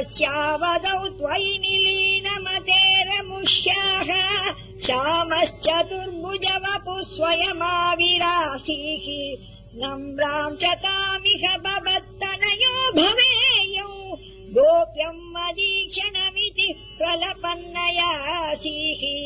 तस्यावदौ त्वयि निलीनमतेरमुष्याः श्यामश्चतुर्भुज वपु स्वयमाविरासीः। नम्राम् च तामिह भवत्तनयो भवेयौ। गोप्यम् मदीक्षणमिति प्रलपन्नयासीः।